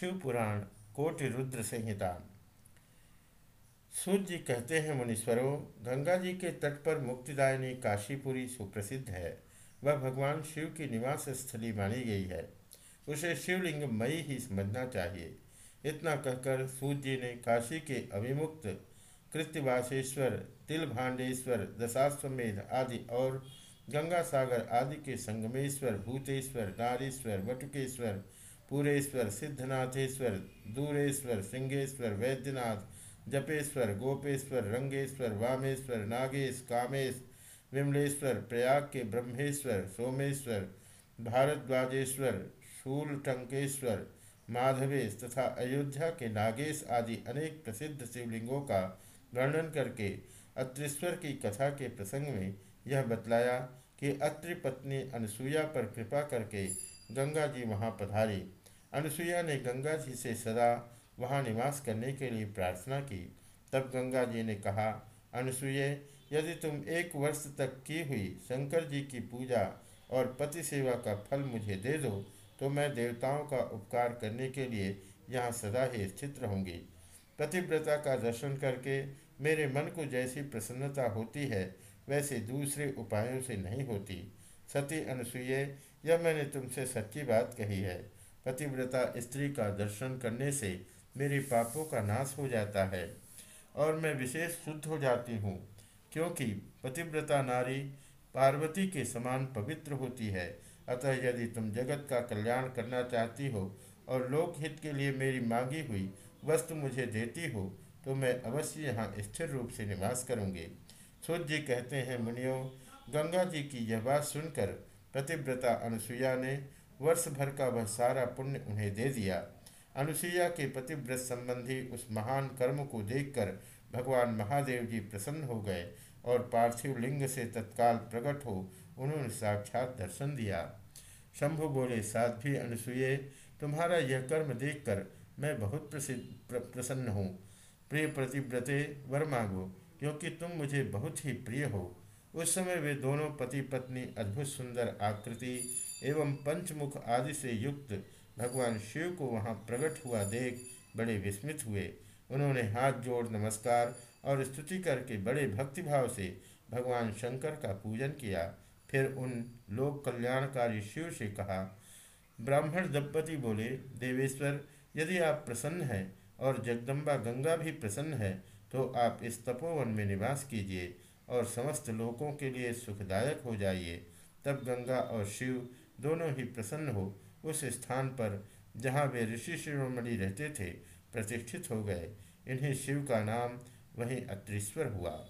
शिव पुराण कोटि रुद्र संहिता। सूर्य जी कहते हैं, मुनीश्वरों, गंगा जी के तट पर मुक्तिदायिनी काशीपुरी सुप्रसिद्ध है। वह भगवान शिव की निवास स्थली मानी गई है। उसे शिवलिंग मई ही समझना चाहिए। इतना कहकर सूर्य जी ने काशी के अभिमुक्त कृत्यवासेश्वर तिल भांडेश्वर दशाश्वमेध आदि और गंगा सागर आदि के संगमेश्वर, भूतेश्वर, नारेश्वर, वटुकेश्वर पूरेश्वर, सिद्धनाथेश्वर, दूरेश्वर, सिंहेश्वर, वैद्यनाथ, जपेश्वर, गोपेश्वर, रंगेश्वर, वामेश्वर, नागेश, कामेश, विमलेश्वर, प्रयाग के ब्रह्मेश्वर, सोमेश्वर, भारद्वाजेश्वर, शूलटंकेश्वर, माधवेश तथा अयोध्या के नागेश आदि अनेक प्रसिद्ध शिवलिंगों का वर्णन करके अत्रेश्वर की कथा के प्रसंग में यह बतलाया कि अत्रि पत्नी अनसुईया पर कृपा करके गंगा जी वहाँ पधारी। अनुसुईया ने गंगा जी से सदा वहाँ निवास करने के लिए प्रार्थना की। तब गंगा जी ने कहा, अनुसुईय, यदि तुम एक वर्ष तक की हुई शंकर जी की पूजा और पति सेवा का फल मुझे दे दो तो मैं देवताओं का उपकार करने के लिए यहाँ सदा ही स्थित रहूँगी। पतिव्रता का दर्शन करके मेरे मन को जैसी प्रसन्नता होती है, वैसे दूसरे उपायों से नहीं होती। सती अनुसुईय, यह मैंने तुमसे सच्ची बात कही है। पतिव्रता स्त्री का दर्शन करने से मेरे पापों का नाश हो जाता है और मैं विशेष शुद्ध हो जाती हूँ, क्योंकि पतिव्रता नारी पार्वती के समान पवित्र होती है। अतः यदि तुम जगत का कल्याण करना चाहती हो और लोकहित के लिए मेरी मांगी हुई वस्तु मुझे देती हो तो मैं अवश्य यहाँ स्थिर रूप से निवास करूँगी। सूर्य जी कहते हैं, मुनियों गंगा जी की यह बात सुनकर पतिव्रता अनुसुईया ने वर्ष भर का वह सारा पुण्य उन्हें दे दिया। अनुसुईया के पतिव्रत संबंधी उस महान कर्म को देखकर भगवान महादेव जी प्रसन्न हो गए और पार्थिव लिंग से तत्काल प्रकट हो उन्होंने साक्षात दर्शन दिया। शंभु बोले, साध्वी अनुसुए तुम्हारा यह कर्म देखकर मैं बहुत प्रसिद्ध प्रसन्न हूँ। प्रिय प्रतिव्रते वर मांगो, क्योंकि तुम मुझे बहुत ही प्रिय हो। उस समय वे दोनों पति पत्नी अद्भुत सुंदर आकृति एवं पंचमुख आदि से युक्त भगवान शिव को वहाँ प्रकट हुआ देख बड़े विस्मित हुए। उन्होंने हाथ जोड़ नमस्कार और स्तुति करके बड़े भक्तिभाव से भगवान शंकर का पूजन किया। फिर उन लोक कल्याणकारी शिव से कहा, ब्राह्मण दंपति बोले, देवेश्वर, यदि आप प्रसन्न हैं और जगदम्बा गंगा भी प्रसन्न है तो आप इस तपोवन में निवास कीजिए। और समस्त लोगों के लिए सुखदायक हो जाइए। तब गंगा और शिव दोनों ही प्रसन्न हो उस स्थान पर जहाँ वे ऋषि शिरोमणि रहते थे, प्रतिष्ठित हो गए। इन्हें शिव का नाम वहीं अत्रीश्वर हुआ।